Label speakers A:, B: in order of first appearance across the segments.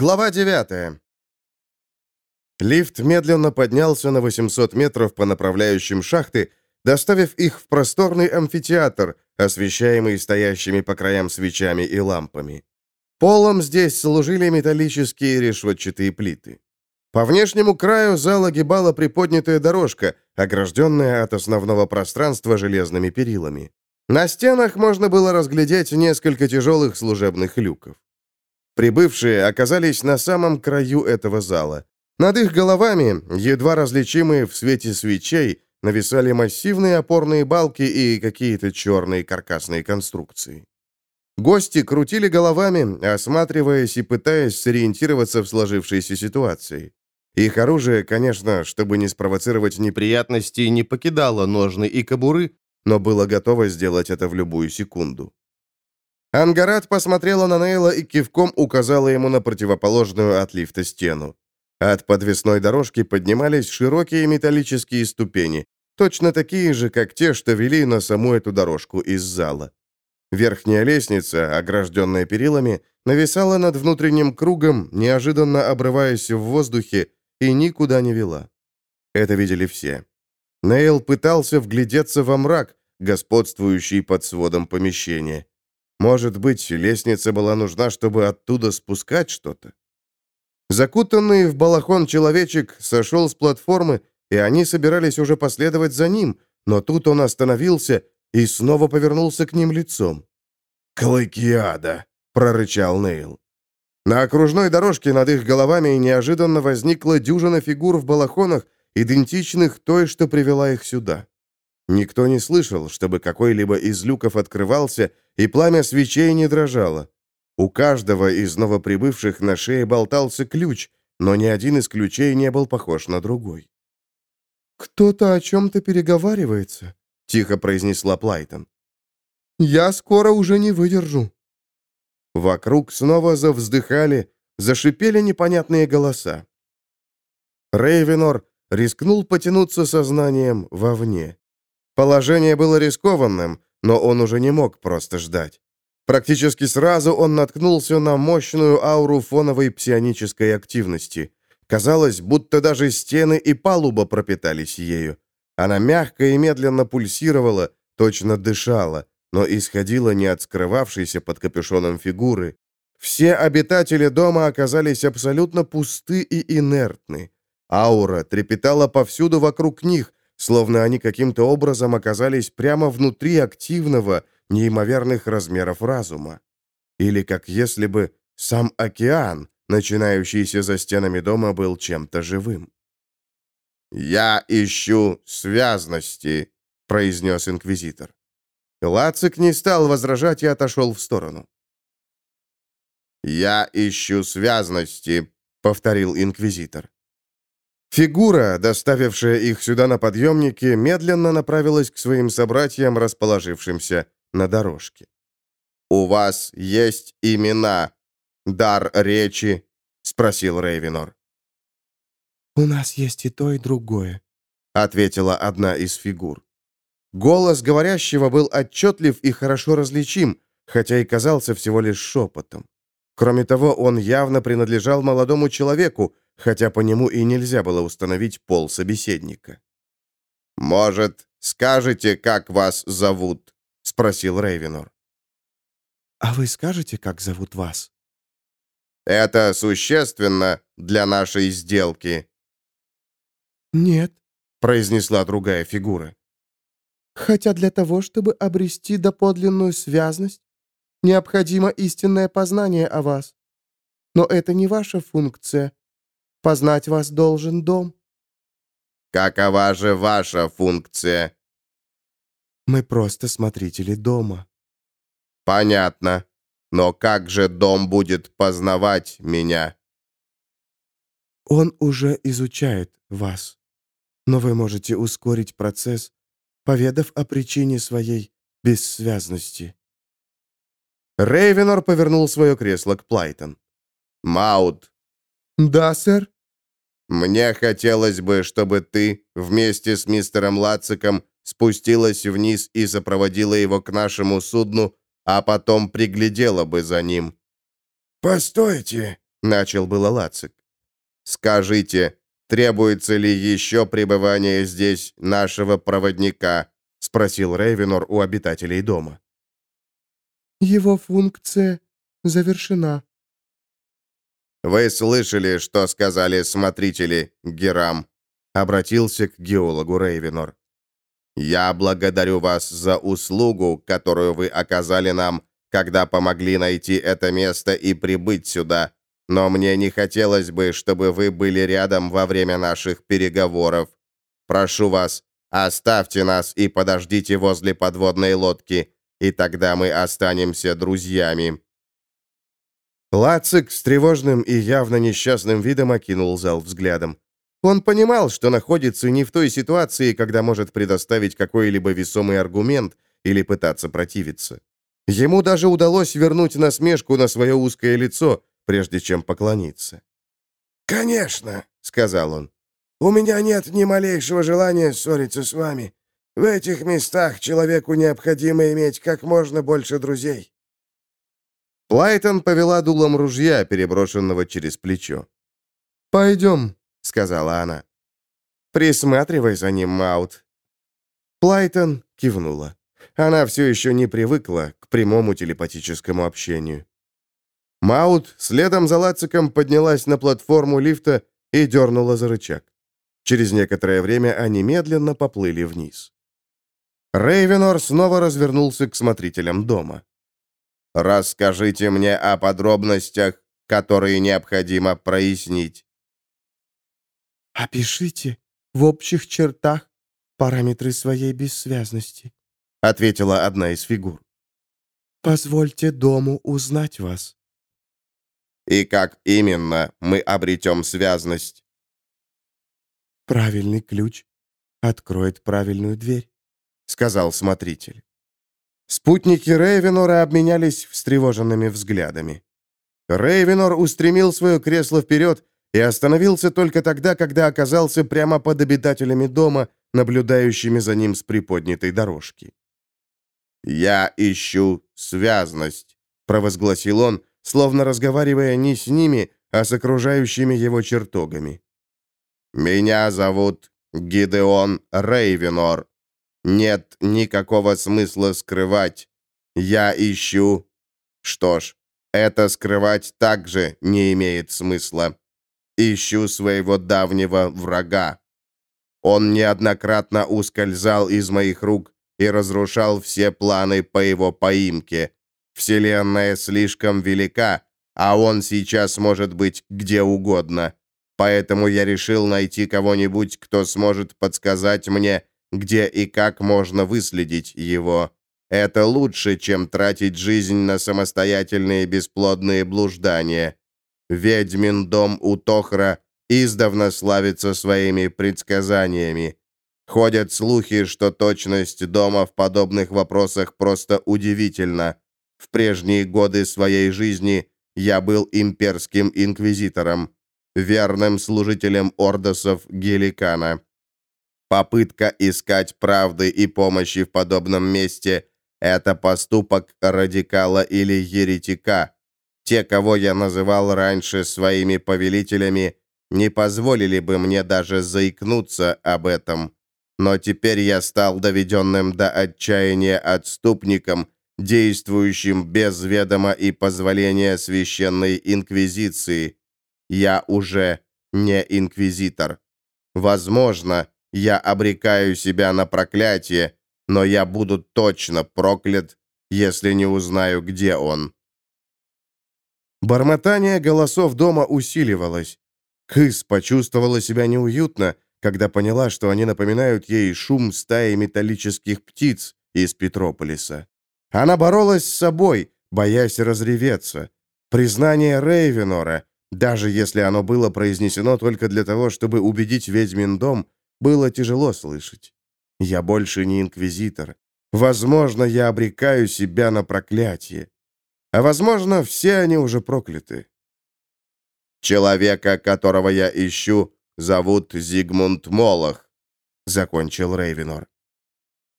A: Глава 9. Лифт медленно поднялся на 800 метров по направляющим шахты, доставив их в просторный амфитеатр, освещаемый стоящими по краям свечами и лампами. Полом здесь служили металлические решетчатые плиты. По внешнему краю зала огибала приподнятая дорожка, огражденная от основного пространства железными перилами. На стенах можно было разглядеть несколько тяжелых служебных люков. Прибывшие оказались на самом краю этого зала. Над их головами, едва различимые в свете свечей, нависали массивные опорные балки и какие-то черные каркасные конструкции. Гости крутили головами, осматриваясь и пытаясь сориентироваться в сложившейся ситуации. Их оружие, конечно, чтобы не спровоцировать неприятности, не покидало ножны и кобуры, но было готово сделать это в любую секунду. Ангарат посмотрела на Нейла и кивком указала ему на противоположную от лифта стену. От подвесной дорожки поднимались широкие металлические ступени, точно такие же, как те, что вели на саму эту дорожку из зала. Верхняя лестница, огражденная перилами, нависала над внутренним кругом, неожиданно обрываясь в воздухе, и никуда не вела. Это видели все. Нейл пытался вглядеться во мрак, господствующий под сводом помещения. Может быть, лестница была нужна, чтобы оттуда спускать что-то? Закутанный в балахон человечек сошел с платформы, и они собирались уже последовать за ним, но тут он остановился и снова повернулся к ним лицом. «Клыкиада!» — прорычал Нейл. На окружной дорожке над их головами неожиданно возникла дюжина фигур в балахонах, идентичных той, что привела их сюда. Никто не слышал, чтобы какой-либо из люков открывался, и пламя свечей не дрожало. У каждого из новоприбывших на шее болтался ключ, но ни один из ключей не был похож на другой.
B: «Кто-то о чем-то переговаривается», — тихо произнесла Плайтон. «Я скоро уже не выдержу».
A: Вокруг снова завздыхали, зашипели непонятные голоса. Рейвенор рискнул потянуться сознанием вовне. Положение было рискованным, но он уже не мог просто ждать. Практически сразу он наткнулся на мощную ауру фоновой псионической активности. Казалось, будто даже стены и палуба пропитались ею. Она мягко и медленно пульсировала, точно дышала, но исходила не от скрывавшейся под капюшоном фигуры. Все обитатели дома оказались абсолютно пусты и инертны. Аура трепетала повсюду вокруг них, словно они каким-то образом оказались прямо внутри активного, неимоверных размеров разума. Или как если бы сам океан, начинающийся за стенами дома, был чем-то живым. «Я ищу связности», — произнес инквизитор. Лацик не стал возражать и отошел в сторону. «Я ищу связности», — повторил инквизитор. Фигура, доставившая их сюда на подъемнике, медленно направилась к своим собратьям, расположившимся на дорожке. «У вас есть имена, дар речи?» — спросил Рейвенор.
B: «У нас есть и то, и другое», —
A: ответила одна из фигур. Голос говорящего был отчетлив и хорошо различим, хотя и казался всего лишь шепотом. Кроме того, он явно принадлежал молодому человеку, хотя по нему и нельзя было установить пол собеседника. «Может, скажете, как вас зовут?» — спросил Рейвенор.
B: «А вы скажете, как зовут вас?»
A: «Это существенно для нашей сделки».
B: «Нет», —
A: произнесла другая фигура.
B: «Хотя для того, чтобы обрести доподлинную связность, необходимо истинное познание о вас. Но это не ваша функция. Познать вас должен дом».
A: «Какова же ваша функция?»
B: «Мы просто смотрители дома».
A: «Понятно. Но как же дом будет познавать меня?»
B: «Он уже изучает вас. Но вы можете ускорить процесс, поведав о причине своей бессвязности».
A: Рейвенор повернул свое кресло к Плайтон. «Маут,
B: «Да, сэр?»
A: «Мне хотелось бы, чтобы ты вместе с мистером Лациком спустилась вниз и сопроводила его к нашему судну, а потом приглядела бы за ним».
C: «Постойте!»
A: — начал было Лацик. «Скажите, требуется ли еще пребывание здесь нашего проводника?» — спросил Рейвенор у обитателей дома.
B: «Его функция завершена».
A: «Вы слышали, что сказали смотрители, Герам?» — обратился к геологу Рейвенор. «Я благодарю вас за услугу, которую вы оказали нам, когда помогли найти это место и прибыть сюда, но мне не хотелось бы, чтобы вы были рядом во время наших переговоров. Прошу вас, оставьте нас и подождите возле подводной лодки, и тогда мы останемся друзьями». Лацик с тревожным и явно несчастным видом окинул зал взглядом. Он понимал, что находится не в той ситуации, когда может предоставить какой-либо весомый аргумент или пытаться противиться. Ему даже удалось вернуть насмешку на свое узкое лицо, прежде чем поклониться.
C: «Конечно», — сказал он, — «у меня нет ни малейшего желания ссориться с вами. В этих местах человеку необходимо иметь как можно больше друзей».
A: Плайтон повела дулом ружья, переброшенного через плечо.
B: «Пойдем», —
A: сказала она. «Присматривай за ним, Маут». Плайтон кивнула. Она все еще не привыкла к прямому телепатическому общению. Маут следом за Лациком поднялась на платформу лифта и дернула за рычаг. Через некоторое время они медленно поплыли вниз. Рейвенор снова развернулся к смотрителям дома. «Расскажите мне о подробностях, которые необходимо прояснить».
B: «Опишите в общих чертах параметры своей бессвязности»,
A: ответила одна из фигур.
B: «Позвольте дому узнать вас».
A: «И как именно мы обретем связность?»
B: «Правильный ключ откроет правильную дверь», — сказал смотритель.
A: Спутники Рейвенора обменялись встревоженными взглядами. Рейвенор устремил свое кресло вперед и остановился только тогда, когда оказался прямо под обитателями дома, наблюдающими за ним с приподнятой дорожки. «Я ищу связность», — провозгласил он, словно разговаривая не с ними, а с окружающими его чертогами. «Меня зовут Гидеон Рейвенор. Нет никакого смысла скрывать. Я ищу... Что ж, это скрывать также не имеет смысла. Ищу своего давнего врага. Он неоднократно ускользал из моих рук и разрушал все планы по его поимке. Вселенная слишком велика, а он сейчас может быть где угодно. Поэтому я решил найти кого-нибудь, кто сможет подсказать мне, где и как можно выследить его. Это лучше, чем тратить жизнь на самостоятельные бесплодные блуждания. Ведьмин дом у Тохра издавна славится своими предсказаниями. Ходят слухи, что точность дома в подобных вопросах просто удивительна. В прежние годы своей жизни я был имперским инквизитором, верным служителем ордосов Геликана. Попытка искать правды и помощи в подобном месте – это поступок радикала или еретика. Те, кого я называл раньше своими повелителями, не позволили бы мне даже заикнуться об этом. Но теперь я стал доведенным до отчаяния отступником, действующим без ведома и позволения священной инквизиции. Я уже не инквизитор. Возможно, я обрекаю себя на проклятие, но я буду точно проклят, если не узнаю, где он». Бормотание голосов дома усиливалось. Кыс почувствовала себя неуютно, когда поняла, что они напоминают ей шум стаи металлических птиц из Петрополиса. Она боролась с собой, боясь разреветься. Признание Рейвенора, даже если оно было произнесено только для того, чтобы убедить ведьмин дом, было тяжело слышать. Я больше не инквизитор. Возможно, я обрекаю себя на проклятие. А возможно, все они уже прокляты. Человека, которого я ищу, зовут Зигмунд Молох, закончил Рейвенор.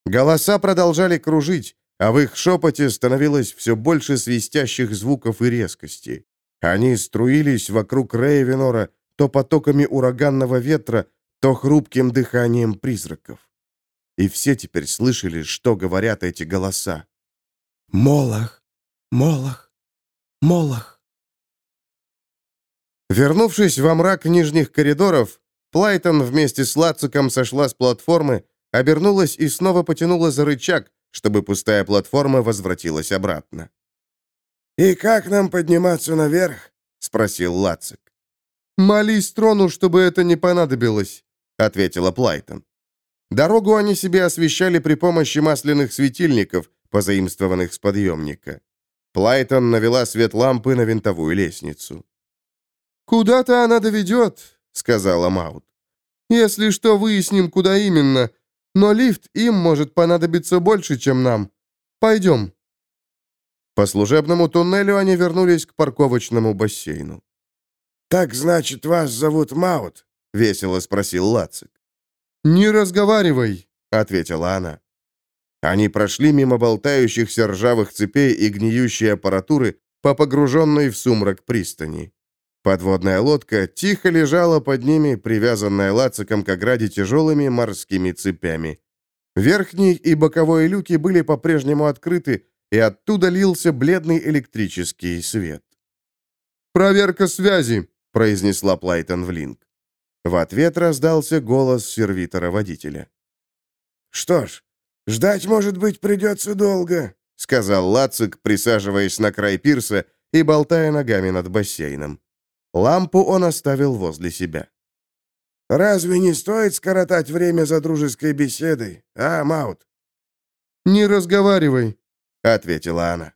A: Голоса продолжали кружить, а в их шепоте становилось все больше свистящих звуков и резкости. Они струились вокруг Рейвенора то потоками ураганного ветра, то хрупким дыханием призраков. И все теперь слышали, что говорят эти голоса.
B: «Молох! Молох! Молох!»
A: Вернувшись во мрак нижних коридоров, Плайтон вместе с Лациком сошла с платформы, обернулась и снова потянула за рычаг, чтобы пустая платформа возвратилась обратно.
C: «И как нам подниматься наверх?» — спросил Лацик.
A: «Молись трону, чтобы это не понадобилось», — ответила Плайтон. Дорогу они себе освещали при помощи масляных светильников, позаимствованных с подъемника. Плайтон навела свет лампы на винтовую лестницу. «Куда-то она доведет», — сказала Маут. «Если что, выясним, куда именно. Но лифт им может понадобиться больше, чем нам. Пойдем». По служебному туннелю они вернулись к парковочному бассейну.
C: «Так, значит, вас зовут Маут?»
A: — весело спросил Лацик.
B: «Не разговаривай», —
A: ответила она. Они прошли мимо болтающихся ржавых цепей и гниющей аппаратуры по погруженной в сумрак пристани. Подводная лодка тихо лежала под ними, привязанная лациком к ограде тяжелыми морскими цепями. Верхний и боковой люки были по-прежнему открыты, и оттуда лился бледный электрический свет. «Проверка связи», — произнесла Плайтон в линк. В ответ раздался голос сервитора-водителя.
C: «Что ж, ждать, может быть, придется долго», — сказал Лацик, присаживаясь на край пирса и болтая ногами над бассейном. Лампу он оставил возле себя. «Разве не стоит скоротать время за дружеской беседой, а, Маут?»
B: «Не разговаривай», —
A: ответила она.